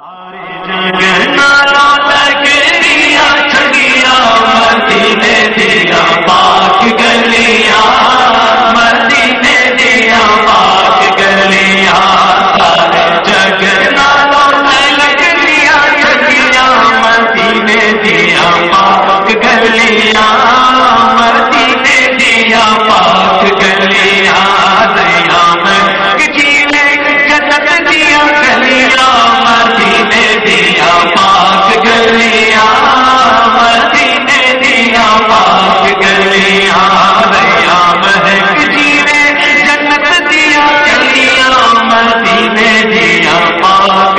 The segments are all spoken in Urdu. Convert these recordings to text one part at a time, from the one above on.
سارے اللہ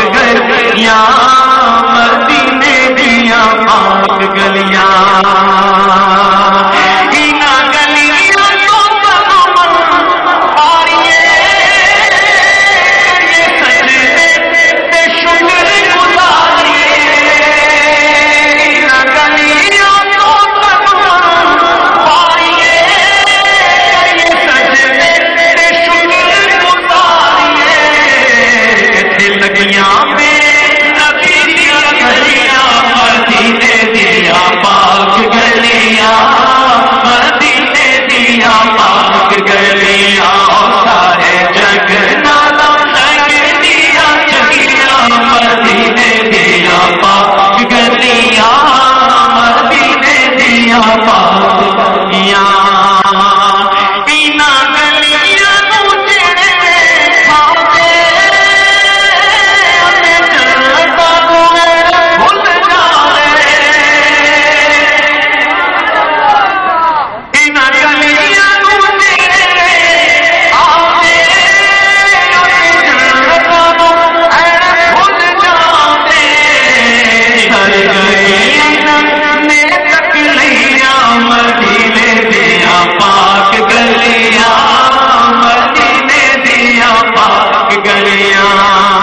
دنیا